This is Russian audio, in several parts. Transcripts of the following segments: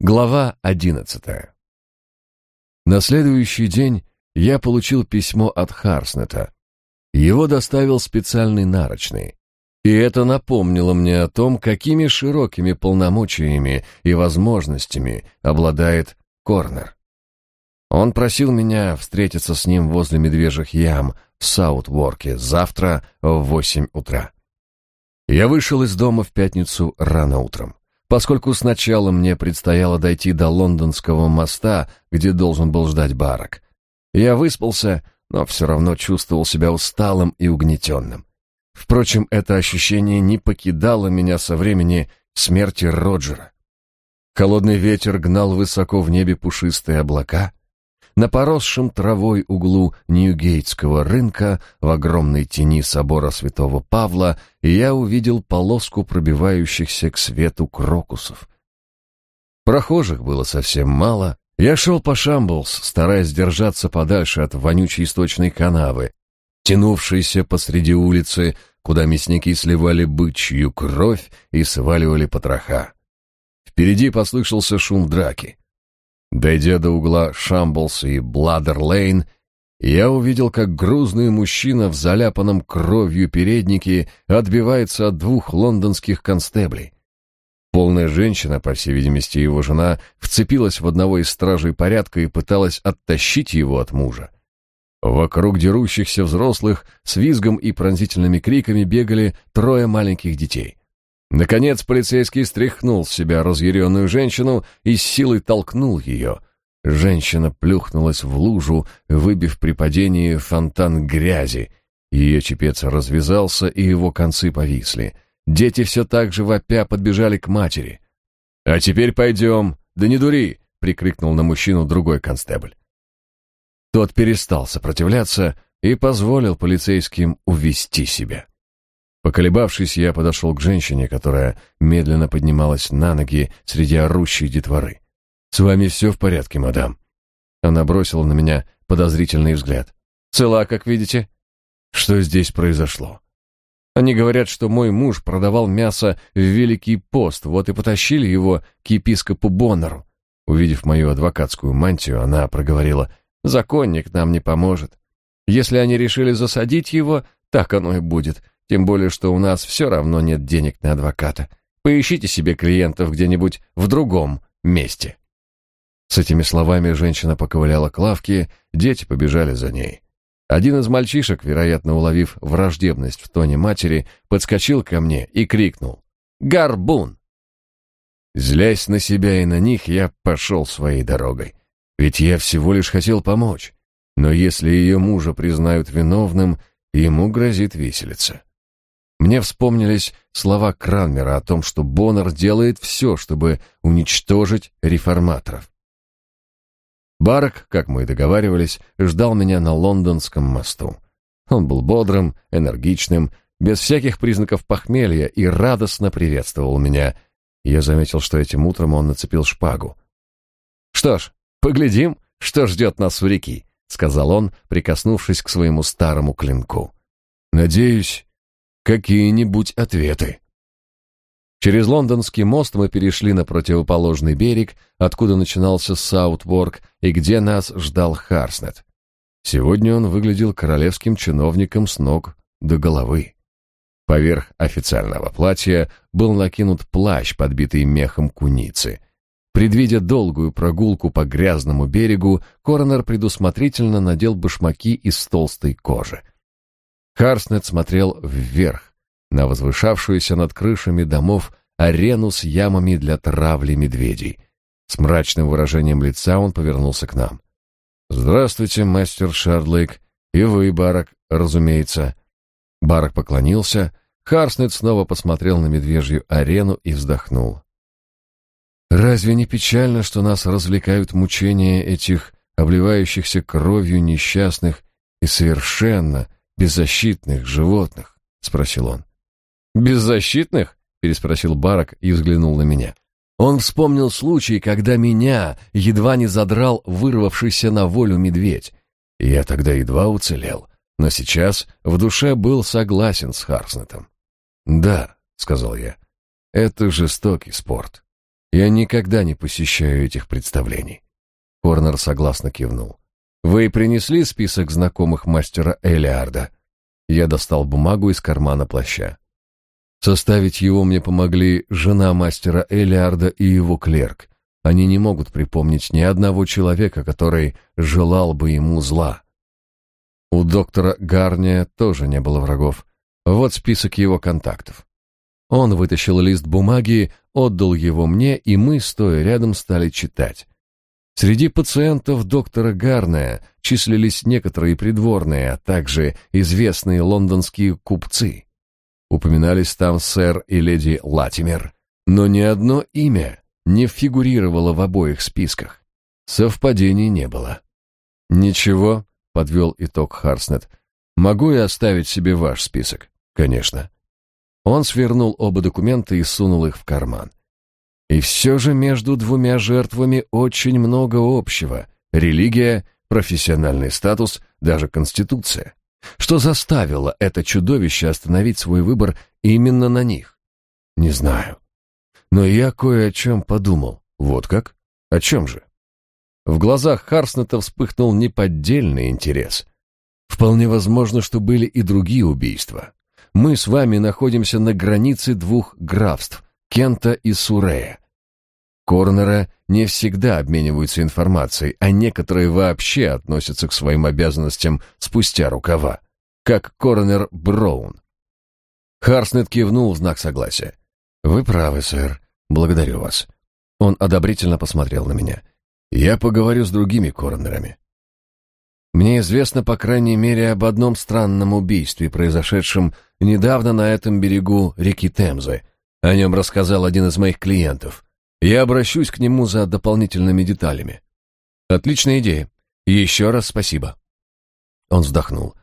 Глава одиннадцатая. На следующий день я получил письмо от Харснета. Его доставил специальный нарочный. И это напомнило мне о том, какими широкими полномочиями и возможностями обладает Корнер. Он просил меня встретиться с ним возле медвежьих ям в Саутворке завтра в восемь утра. Я вышел из дома в пятницу рано утром. Поскольку сначала мне предстояло дойти до лондонского моста, где должен был ждать барак. Я выспался, но все равно чувствовал себя усталым и угнетенным. Впрочем, это ощущение не покидало меня со времени смерти Роджера. Холодный ветер гнал высоко в небе пушистые облака, на поросшем травой углу Ньюгейтского рынка в огромной тени собора святого Павла я увидел полоску пробивающихся к свету крокусов. Прохожих было совсем мало. Я шел по Шамблс, стараясь держаться подальше от вонючей источной канавы, тянувшейся посреди улицы, куда мясники сливали бычью кровь и сваливали потроха. Впереди послышался шум драки. Дойдя до угла Шамблс и Бладер-Лейн, я увидел, как грузный мужчина в заляпанном кровью переднике отбивается от двух лондонских констеблей. Полная женщина, по всей видимости его жена, вцепилась в одного из стражей порядка и пыталась оттащить его от мужа. Вокруг дерущихся взрослых с визгом и пронзительными криками бегали трое маленьких детей. Наконец полицейский стряхнул с себя разъяренную женщину и с силой толкнул ее. Женщина плюхнулась в лужу, выбив при падении фонтан грязи. Ее чепец развязался, и его концы повисли. Дети все так же вопя подбежали к матери. «А теперь пойдем, да не дури!» — прикрикнул на мужчину другой констебль. Тот перестал сопротивляться и позволил полицейским увести себя. Поколебавшись, я подошел к женщине, которая медленно поднималась на ноги среди орущей детворы. «С вами все в порядке, мадам?» Она бросила на меня подозрительный взгляд. «Цела, как видите?» «Что здесь произошло?» Они говорят, что мой муж продавал мясо в Великий пост, вот и потащили его к епископу Боннеру. Увидев мою адвокатскую мантию, она проговорила, «Законник нам не поможет. Если они решили засадить его, так оно и будет. Тем более, что у нас все равно нет денег на адвоката. Поищите себе клиентов где-нибудь в другом месте. С этими словами женщина поковыляла к лавке, дети побежали за ней. Один из мальчишек, вероятно, уловив враждебность в тоне матери, подскочил ко мне и крикнул «Горбун!». Злясь на себя и на них, я пошел своей дорогой. Ведь я всего лишь хотел помочь. Но если ее мужа признают виновным, ему грозит виселица. Мне вспомнились слова Кранмера о том, что Боннер делает все, чтобы уничтожить реформаторов. Барк, как мы и договаривались, ждал меня на лондонском мосту. Он был бодрым, энергичным, без всяких признаков похмелья и радостно приветствовал меня. Я заметил, что этим утром он нацепил шпагу. «Что ж, поглядим, что ждет нас в реки», — сказал он, прикоснувшись к своему старому клинку. «Надеюсь, какие-нибудь ответы. Через лондонский мост мы перешли на противоположный берег, откуда начинался Саутворк и где нас ждал Харснет. Сегодня он выглядел королевским чиновником с ног до головы. Поверх официального платья был накинут плащ, подбитый мехом куницы. Предвидя долгую прогулку по грязному берегу, коронер предусмотрительно надел башмаки из толстой кожи. Харснет смотрел вверх, на возвышавшуюся над крышами домов арену с ямами для травли медведей. С мрачным выражением лица он повернулся к нам. «Здравствуйте, мастер Шардлейк, и вы, Барак, разумеется». Барак поклонился, Харснет снова посмотрел на медвежью арену и вздохнул. «Разве не печально, что нас развлекают мучения этих обливающихся кровью несчастных и совершенно беззащитных животных?» — спросил он. «Беззащитных?» — переспросил Барак и взглянул на меня. Он вспомнил случай, когда меня едва не задрал вырвавшийся на волю медведь. Я тогда едва уцелел, но сейчас в душе был согласен с Харснетом. «Да», — сказал я, — «это жестокий спорт. Я никогда не посещаю этих представлений. Корнер согласно кивнул. Вы принесли список знакомых мастера Элиарда? Я достал бумагу из кармана плаща. Составить его мне помогли жена мастера Элиарда и его клерк. Они не могут припомнить ни одного человека, который желал бы ему зла. У доктора Гарния тоже не было врагов. Вот список его контактов. Он вытащил лист бумаги, отдал его мне, и мы, стоя рядом, стали читать. Среди пациентов доктора Гарния числились некоторые придворные, а также известные лондонские купцы. Упоминались там сэр и леди Латимер, но ни одно имя не фигурировало в обоих списках. Совпадений не было. «Ничего», — подвел итог Харснет. «Могу я оставить себе ваш список?» «Конечно». Он свернул оба документа и сунул их в карман. И все же между двумя жертвами очень много общего. Религия, профессиональный статус, даже конституция. Что заставило это чудовище остановить свой выбор именно на них? Не знаю. Но я кое о чем подумал. Вот как? О чем же? В глазах Харснета вспыхнул неподдельный интерес. Вполне возможно, что были и другие убийства. Мы с вами находимся на границе двух графств — Кента и Сурея. Корнера не всегда обмениваются информацией, а некоторые вообще относятся к своим обязанностям спустя рукава, как коронер Браун. Харснет кивнул в знак согласия. «Вы правы, сэр. Благодарю вас». Он одобрительно посмотрел на меня. «Я поговорю с другими коронерами. Мне известно, по крайней мере, об одном странном убийстве, произошедшем недавно на этом берегу реки Темзы. О нем рассказал один из моих клиентов. Я обращусь к нему за дополнительными деталями. Отличная идея. Еще раз спасибо. Он вздохнул.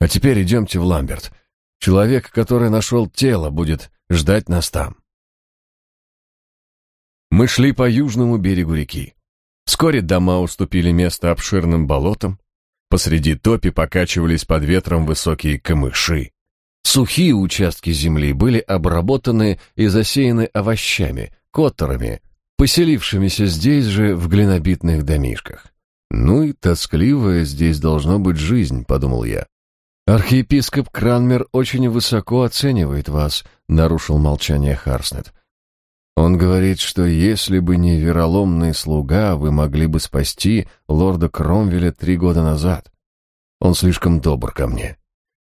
А теперь идемте в Ламберт. Человек, который нашел тело, будет ждать нас там. Мы шли по южному берегу реки. Вскоре дома уступили место обширным болотам. Посреди топи покачивались под ветром высокие камыши. Сухие участки земли были обработаны и засеяны овощами, которами, поселившимися здесь же в глинобитных домишках. «Ну и тоскливая здесь должна быть жизнь», — подумал я. «Архиепископ Кранмер очень высоко оценивает вас», — нарушил молчание Харснет. «Он говорит, что если бы не вероломный слуга, вы могли бы спасти лорда Кромвеля три года назад. Он слишком добр ко мне.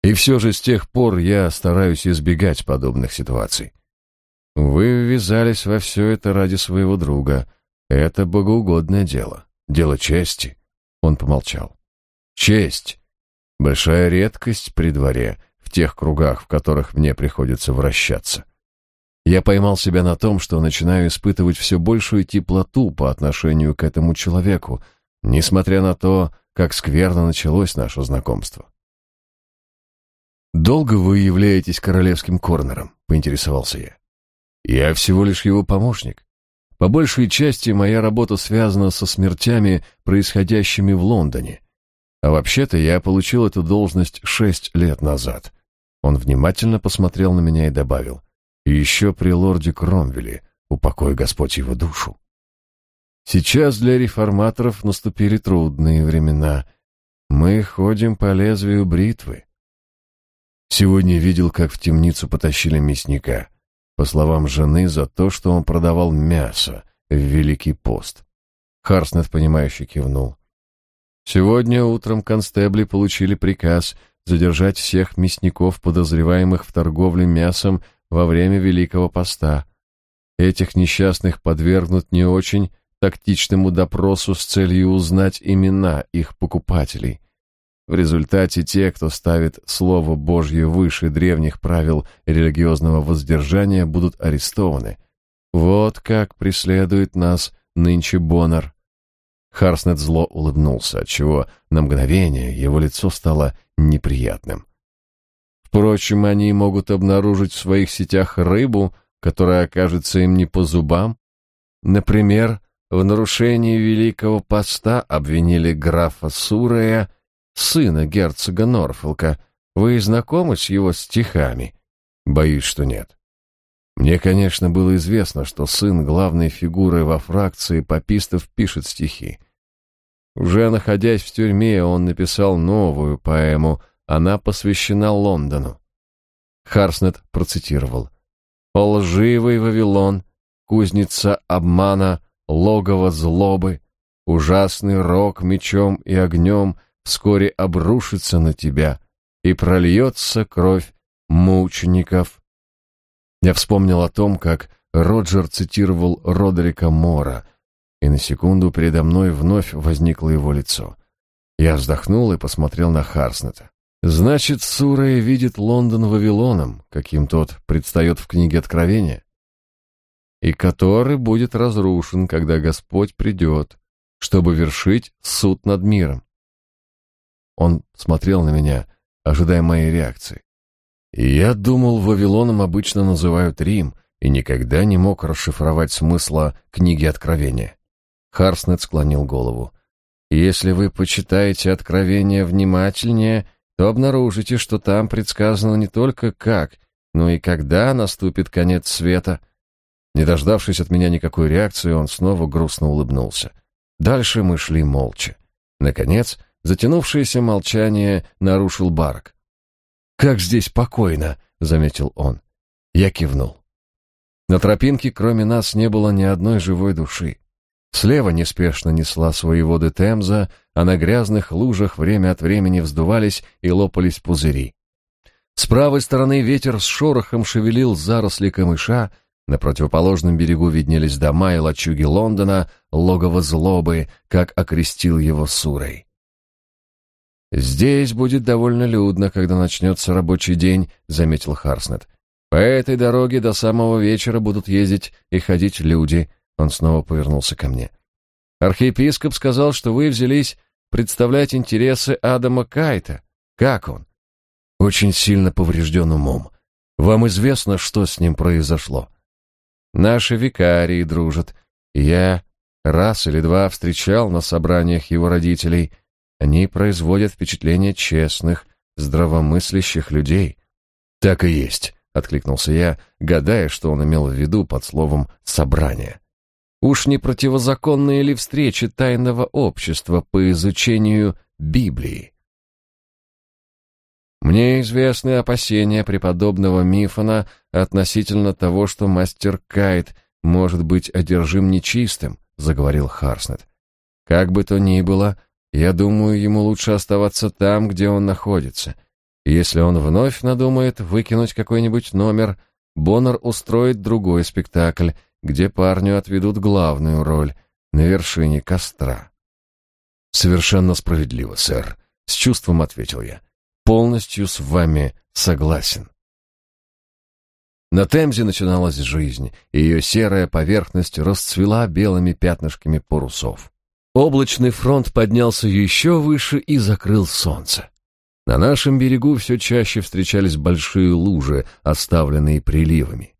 И все же с тех пор я стараюсь избегать подобных ситуаций. Вы ввязались во все это ради своего друга. Это богоугодное дело. Дело чести. Он помолчал. Честь. Большая редкость при дворе, в тех кругах, в которых мне приходится вращаться. Я поймал себя на том, что начинаю испытывать все большую теплоту по отношению к этому человеку, несмотря на то, как скверно началось наше знакомство. «Долго вы являетесь королевским корнером?» — поинтересовался я. Я всего лишь его помощник. По большей части моя работа связана со смертями, происходящими в Лондоне. А вообще-то я получил эту должность шесть лет назад. Он внимательно посмотрел на меня и добавил. Еще при лорде Кромвеле, упокой Господь его душу. Сейчас для реформаторов наступили трудные времена. Мы ходим по лезвию бритвы. Сегодня видел, как в темницу потащили мясника по словам жены, за то, что он продавал мясо в Великий пост. Харснет, понимающе кивнул. Сегодня утром констебли получили приказ задержать всех мясников, подозреваемых в торговле мясом во время Великого поста. Этих несчастных подвергнут не очень тактичному допросу с целью узнать имена их покупателей. В результате те, кто ставит Слово Божье выше древних правил религиозного воздержания, будут арестованы. Вот как преследует нас нынче Боннер. Харснет зло улыбнулся, отчего на мгновение его лицо стало неприятным. Впрочем, они могут обнаружить в своих сетях рыбу, которая окажется им не по зубам. Например, в нарушении Великого Поста обвинили графа Сурея, сына герцога Норфолка. Вы знакомы с его стихами? Боюсь, что нет. Мне, конечно, было известно, что сын главной фигуры во фракции попистов пишет стихи. Уже находясь в тюрьме, он написал новую поэму, она посвящена Лондону. Харснет процитировал. «О лживый Вавилон, кузница обмана, логово злобы, ужасный рок мечом и огнем вскоре обрушится на тебя, и прольется кровь мучеников». Я вспомнил о том, как Роджер цитировал Родерика Мора, и на секунду передо мной вновь возникло его лицо. Я вздохнул и посмотрел на Харснета. Значит, Сурая видит Лондон Вавилоном, каким тот предстает в книге Откровения, и который будет разрушен, когда Господь придет, чтобы вершить суд над миром. Он смотрел на меня, ожидая моей реакции. И я думал, Вавилоном обычно называют Рим, и никогда не мог расшифровать смысла книги Откровения. Харснет склонил голову. Если вы почитаете Откровение внимательнее, то обнаружите, что там предсказано не только как, но и когда наступит конец света. Не дождавшись от меня никакой реакции, он снова грустно улыбнулся. Дальше мы шли молча. Наконец, затянувшееся молчание нарушил Барк. «Как здесь покойно!» — заметил он. Я кивнул. На тропинке, кроме нас, не было ни одной живой души. Слева неспешно несла свои воды Темза, а на грязных лужах время от времени вздувались и лопались пузыри. С правой стороны ветер с шорохом шевелил заросли камыша, на противоположном берегу виднелись дома и лачуги Лондона, логово злобы, как окрестил его Сурой. «Здесь будет довольно людно, когда начнется рабочий день», — заметил Харснет. «По этой дороге до самого вечера будут ездить и ходить люди». Он снова повернулся ко мне. «Архиепископ сказал, что вы взялись представлять интересы Адама Кайта. Как он?» «Очень сильно поврежден умом. Вам известно, что с ним произошло?» «Наши викарии дружат. Я раз или два встречал на собраниях его родителей». Они производят впечатление честных, здравомыслящих людей. Так и есть, откликнулся я, гадая, что он имел в виду под словом собрание. Уж не противозаконные ли встречи тайного общества по изучению Библии? Мне известны опасения преподобного Мифона относительно того, что мастер Кайт может быть одержим нечистым, заговорил Харснет. Как бы то ни было, я думаю, ему лучше оставаться там, где он находится. если он вновь надумает выкинуть какой-нибудь номер, Боннер устроит другой спектакль, где парню отведут главную роль на вершине костра. Совершенно справедливо, сэр, с чувством ответил я. Полностью с вами согласен. На Темзе начиналась жизнь, и ее серая поверхность расцвела белыми пятнышками парусов. Облачный фронт поднялся еще выше и закрыл солнце. На нашем берегу все чаще встречались большие лужи, оставленные приливами.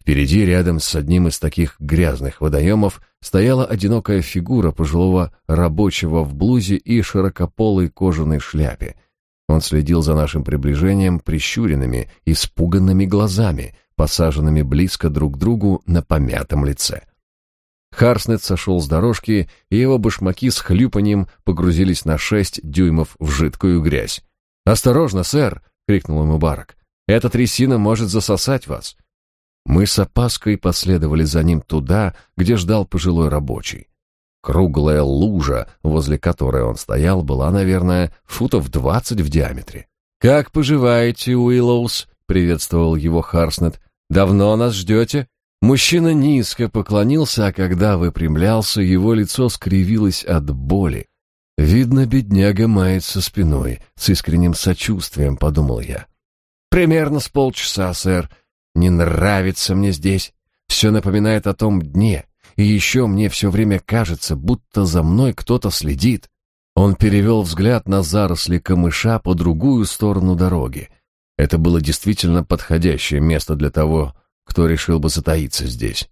Впереди, рядом с одним из таких грязных водоемов, стояла одинокая фигура пожилого рабочего в блузе и широкополой кожаной шляпе. Он следил за нашим приближением прищуренными, испуганными глазами, посаженными близко друг к другу на помятом лице. Харснет сошел с дорожки, и его башмаки с хлюпанием погрузились на шесть дюймов в жидкую грязь. «Осторожно, сэр!» — крикнул ему Барак. «Эта трясина может засосать вас!» Мы с опаской последовали за ним туда, где ждал пожилой рабочий. Круглая лужа, возле которой он стоял, была, наверное, футов двадцать в диаметре. «Как поживаете, Уиллоус?» — приветствовал его Харснет. «Давно нас ждете?» Мужчина низко поклонился, а когда выпрямлялся, его лицо скривилось от боли. «Видно, бедняга мается спиной», — с искренним сочувствием подумал я. «Примерно с полчаса, сэр. Не нравится мне здесь. Все напоминает о том дне. И еще мне все время кажется, будто за мной кто-то следит». Он перевел взгляд на заросли камыша по другую сторону дороги. Это было действительно подходящее место для того, кто решил бы затаиться здесь.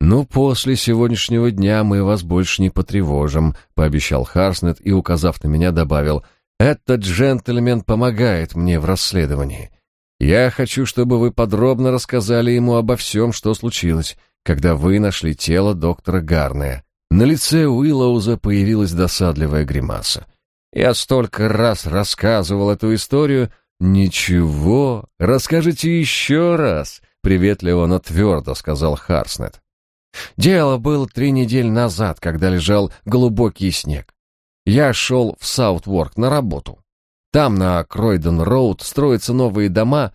«Ну, после сегодняшнего дня мы вас больше не потревожим», — пообещал Харснет и, указав на меня, добавил, «Этот джентльмен помогает мне в расследовании. Я хочу, чтобы вы подробно рассказали ему обо всем, что случилось, когда вы нашли тело доктора Гарнея. На лице Уиллоуза появилась досадливая гримаса. Я столько раз рассказывал эту историю. Ничего, расскажите еще раз, приветливо, но твердо сказал Харснет. Дело было три недели назад, когда лежал глубокий снег. Я шел в Саутворк на работу. Там, на Кройден-Роуд, строятся новые дома.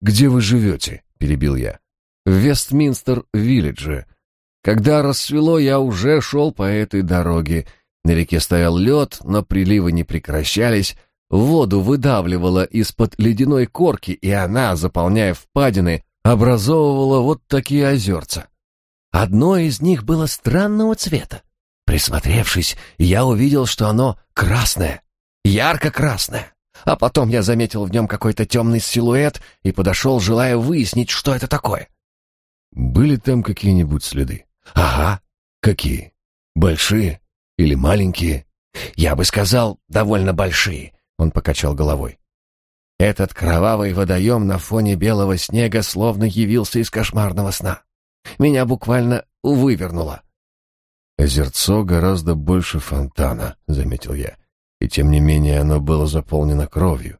Где вы живете? перебил я. В Вестминстер-Виллидже. Когда рассвело, я уже шел по этой дороге. На реке стоял лед, но приливы не прекращались. Воду выдавливало из-под ледяной корки, и она, заполняя впадины, образовывала вот такие озерца. Одно из них было странного цвета. Присмотревшись, я увидел, что оно красное, ярко-красное. А потом я заметил в нем какой-то темный силуэт и подошел, желая выяснить, что это такое. Были там какие-нибудь следы? Ага. Какие? Большие или маленькие? Я бы сказал, довольно большие. Он покачал головой. Этот кровавый водоем на фоне белого снега словно явился из кошмарного сна. Меня буквально вывернуло. «Озерцо гораздо больше фонтана», — заметил я, и тем не менее оно было заполнено кровью.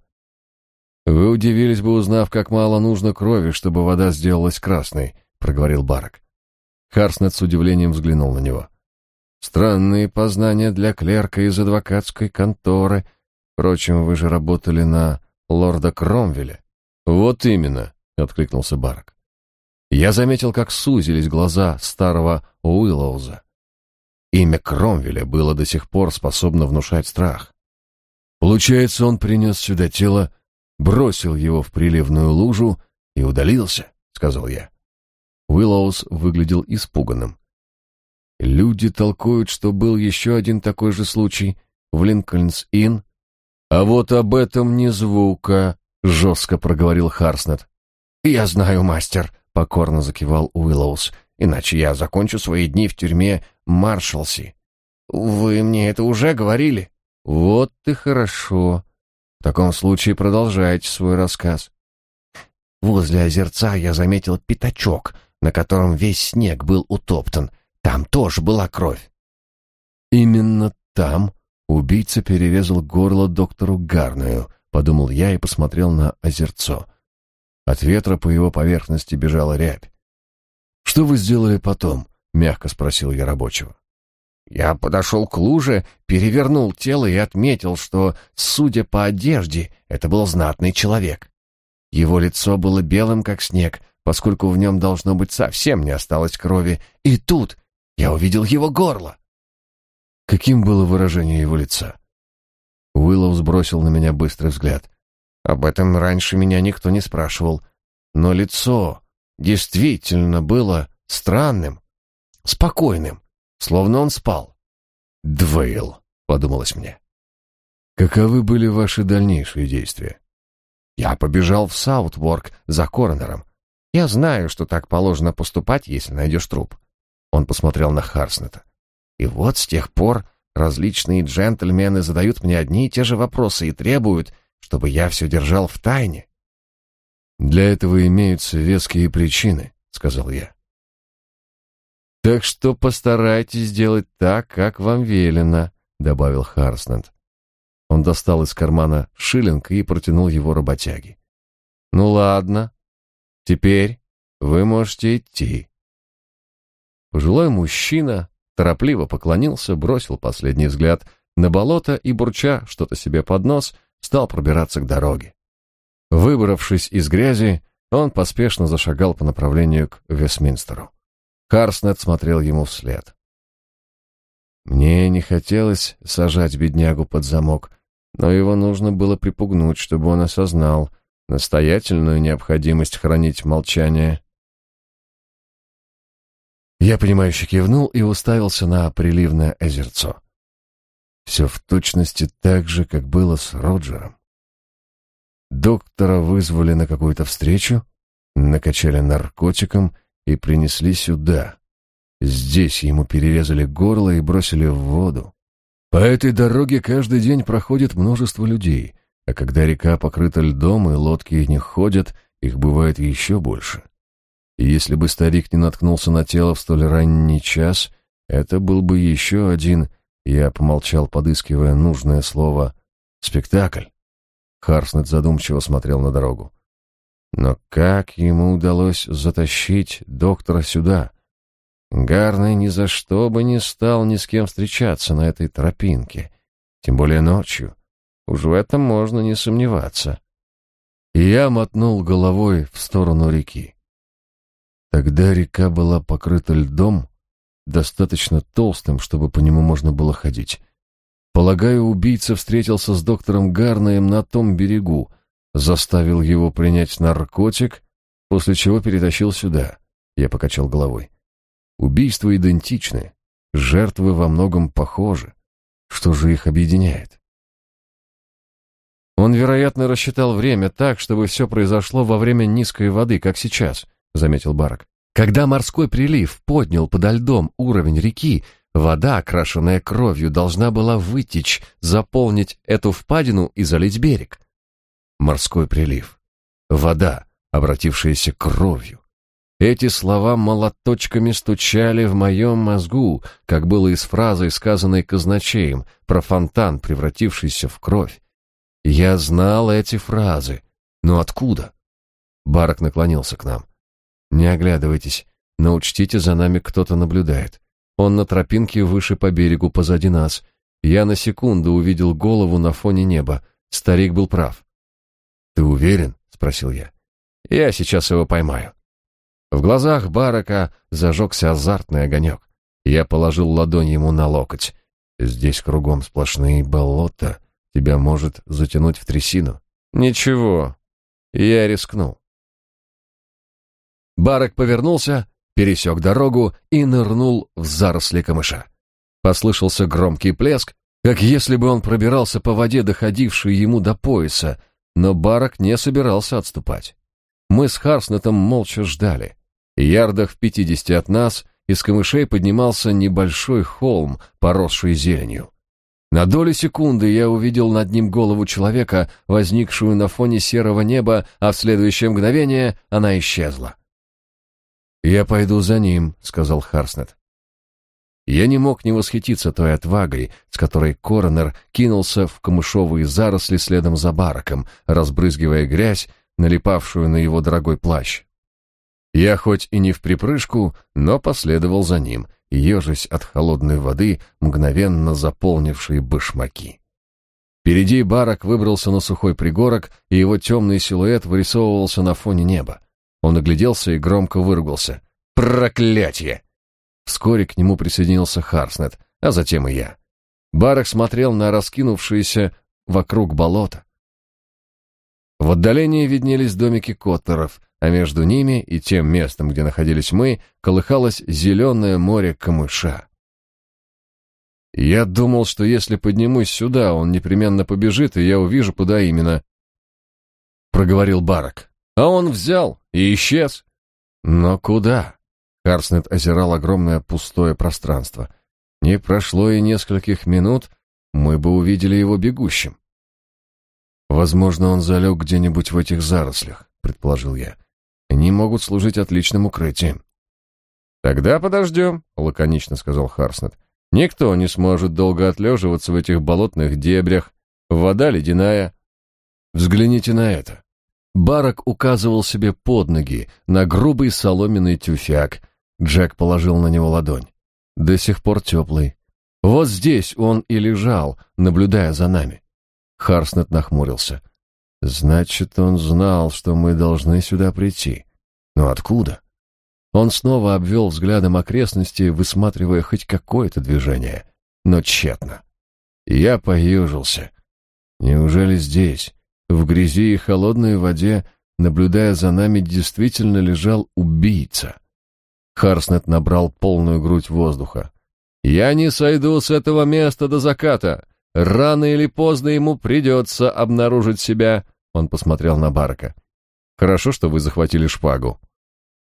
«Вы удивились бы, узнав, как мало нужно крови, чтобы вода сделалась красной», — проговорил Барак. Харснет с удивлением взглянул на него. «Странные познания для клерка из адвокатской конторы. Впрочем, вы же работали на лорда Кромвеля». «Вот именно», — откликнулся Барак. Я заметил, как сузились глаза старого Уиллоуза. Имя Кромвеля было до сих пор способно внушать страх. Получается, он принес сюда тело, бросил его в приливную лужу и удалился, сказал я. Уиллоуз выглядел испуганным. Люди толкуют, что был еще один такой же случай в Линкольнс-Инн. А вот об этом ни звука, жестко проговорил Харснет. Я знаю, мастер, покорно закивал Уиллоус. Иначе я закончу свои дни в тюрьме Маршалси. Вы мне это уже говорили. Вот ты хорошо. В таком случае продолжайте свой рассказ. Возле озерца я заметил пятачок, на котором весь снег был утоптан. Там тоже была кровь. Именно там убийца перерезал горло доктору Гарную, подумал я и посмотрел на озерцо. От ветра по его поверхности бежала рябь. «Что вы сделали потом?» — мягко спросил я рабочего. Я подошел к луже, перевернул тело и отметил, что, судя по одежде, это был знатный человек. Его лицо было белым, как снег, поскольку в нем, должно быть, совсем не осталось крови. И тут я увидел его горло. Каким было выражение его лица? Уиллоу сбросил на меня быстрый взгляд. Об этом раньше меня никто не спрашивал, но лицо действительно было странным, спокойным, словно он спал. «Двейл», — подумалось мне. «Каковы были ваши дальнейшие действия?» «Я побежал в Саутворк за коронером. Я знаю, что так положено поступать, если найдешь труп». Он посмотрел на Харснета. «И вот с тех пор различные джентльмены задают мне одни и те же вопросы и требуют, чтобы я все держал в тайне. Для этого имеются веские причины, сказал я. Так что постарайтесь сделать так, как вам велено, добавил Харснет. Он достал из кармана шиллинг и протянул его работяге. Ну ладно. Теперь вы можете идти. Пожилой мужчина торопливо поклонился, бросил последний взгляд на болото и бурча что-то себе под нос, стал пробираться к дороге. Выбравшись из грязи, он поспешно зашагал по направлению к Вестминстеру. Харснет смотрел ему вслед. Мне не хотелось сажать беднягу под замок, но его нужно было припугнуть, чтобы он осознал настоятельную необходимость хранить молчание. Я, понимающе кивнул и уставился на приливное озерцо. Все в точности так же, как было с Роджером. Доктора вызвали на какую-то встречу, накачали наркотиком и принесли сюда. Здесь ему перерезали горло и бросили в воду. По этой дороге каждый день проходит множество людей, а когда река покрыта льдом и лодки не ходят, их бывает еще больше. И если бы старик не наткнулся на тело в столь ранний час, это был бы еще один, я помолчал, подыскивая нужное слово, спектакль. Харснет задумчиво смотрел на дорогу. Но как ему удалось затащить доктора сюда? Гарный ни за что бы не стал ни с кем встречаться на этой тропинке, тем более ночью. Уж в этом можно не сомневаться. И я мотнул головой в сторону реки. Тогда река была покрыта льдом, достаточно толстым, чтобы по нему можно было ходить. Полагаю, убийца встретился с доктором Гарнаем на том берегу, заставил его принять наркотик, после чего перетащил сюда. Я покачал головой. Убийства идентичны, жертвы во многом похожи. Что же их объединяет? Он, вероятно, рассчитал время так, чтобы все произошло во время низкой воды, как сейчас, заметил Барак. Когда морской прилив поднял подо льдом уровень реки, вода, окрашенная кровью, должна была вытечь, заполнить эту впадину и залить берег. Морской прилив. Вода, обратившаяся кровью. Эти слова молоточками стучали в моем мозгу, как было и с фразой, сказанной казначеем, про фонтан, превратившийся в кровь. Я знал эти фразы. Но откуда? Барак наклонился к нам. Не оглядывайтесь, но учтите, за нами кто-то наблюдает. Он на тропинке выше по берегу, позади нас. Я на секунду увидел голову на фоне неба. Старик был прав. «Ты уверен?» — спросил я. «Я сейчас его поймаю». В глазах Барака зажегся азартный огонек. Я положил ладонь ему на локоть. «Здесь кругом сплошные болота. Тебя может затянуть в трясину». «Ничего, я рискнул». Барак повернулся, пересек дорогу и нырнул в заросли камыша. Послышался громкий плеск, как если бы он пробирался по воде, доходившей ему до пояса, но Барак не собирался отступать. Мы с Харснетом молча ждали. Ярдах в пятидесяти от нас из камышей поднимался небольшой холм, поросший зеленью. На долю секунды я увидел над ним голову человека, возникшую на фоне серого неба, а в следующее мгновение она исчезла. «Я пойду за ним», — сказал Харснет. Я не мог не восхититься той отвагой, с которой коронер кинулся в камышовые заросли следом за бараком, разбрызгивая грязь, налипавшую на его дорогой плащ. Я хоть и не в припрыжку, но последовал за ним, ежась от холодной воды, мгновенно заполнившей башмаки. Впереди барак выбрался на сухой пригорок, и его темный силуэт вырисовывался на фоне неба. Он огляделся и громко выругался. «Проклятье!» Вскоре к нему присоединился Харснет, а затем и я. Барак смотрел на раскинувшееся вокруг болото. В отдалении виднелись домики Коттеров, а между ними и тем местом, где находились мы, колыхалось зеленое море камыша. Я думал, что если поднимусь сюда, он непременно побежит, и я увижу, куда именно, — проговорил Барак. А он взял и исчез. Но куда? Карснет озирал огромное пустое пространство. Не прошло и нескольких минут, мы бы увидели его бегущим. Возможно, он залег где-нибудь в этих зарослях, предположил я. Они могут служить отличным укрытием. Тогда подождем, лаконично сказал Харснет. Никто не сможет долго отлеживаться в этих болотных дебрях. Вода ледяная. Взгляните на это. Барак указывал себе под ноги на грубый соломенный тюфяк, Джек положил на него ладонь. До сих пор теплый. Вот здесь он и лежал, наблюдая за нами. Харснет нахмурился. Значит, он знал, что мы должны сюда прийти. Но откуда? Он снова обвел взглядом окрестности, высматривая хоть какое-то движение, но тщетно. Я поежился. Неужели здесь, в грязи и холодной воде, наблюдая за нами, действительно лежал убийца? Харснет набрал полную грудь воздуха. «Я не сойду с этого места до заката. Рано или поздно ему придется обнаружить себя». Он посмотрел на Барка. «Хорошо, что вы захватили шпагу».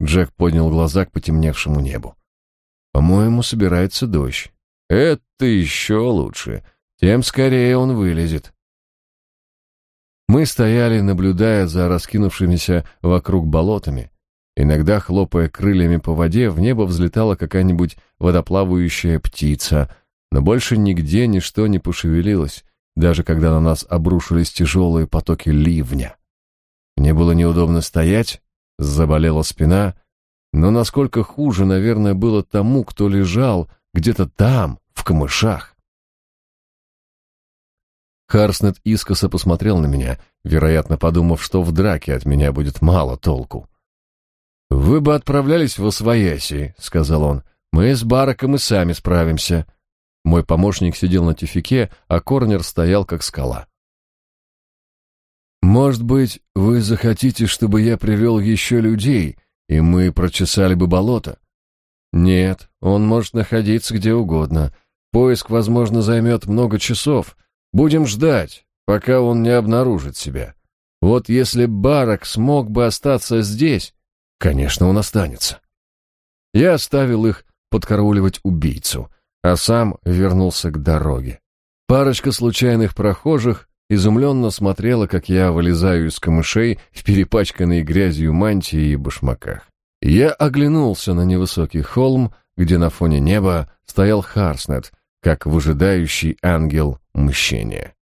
Джек поднял глаза к потемневшему небу. «По-моему, собирается дождь». «Это еще лучше. Тем скорее он вылезет». Мы стояли, наблюдая за раскинувшимися вокруг болотами. Иногда, хлопая крыльями по воде, в небо взлетала какая-нибудь водоплавающая птица, но больше нигде ничто не пошевелилось, даже когда на нас обрушились тяжелые потоки ливня. Мне было неудобно стоять, заболела спина, но насколько хуже, наверное, было тому, кто лежал где-то там, в камышах. Харснет искоса посмотрел на меня, вероятно, подумав, что в драке от меня будет мало толку. «Вы бы отправлялись в Освояси», — сказал он. «Мы с Бараком и сами справимся». Мой помощник сидел на тюфике, а Корнер стоял как скала. «Может быть, вы захотите, чтобы я привел еще людей, и мы прочесали бы болото?» «Нет, он может находиться где угодно. Поиск, возможно, займет много часов. Будем ждать, пока он не обнаружит себя. Вот если Барак смог бы остаться здесь, конечно, он останется». Я оставил их подкарауливать убийцу, а сам вернулся к дороге. Парочка случайных прохожих изумленно смотрела, как я вылезаю из камышей в перепачканной грязью мантии и башмаках. Я оглянулся на невысокий холм, где на фоне неба стоял Харснет, как выжидающий ангел мщения.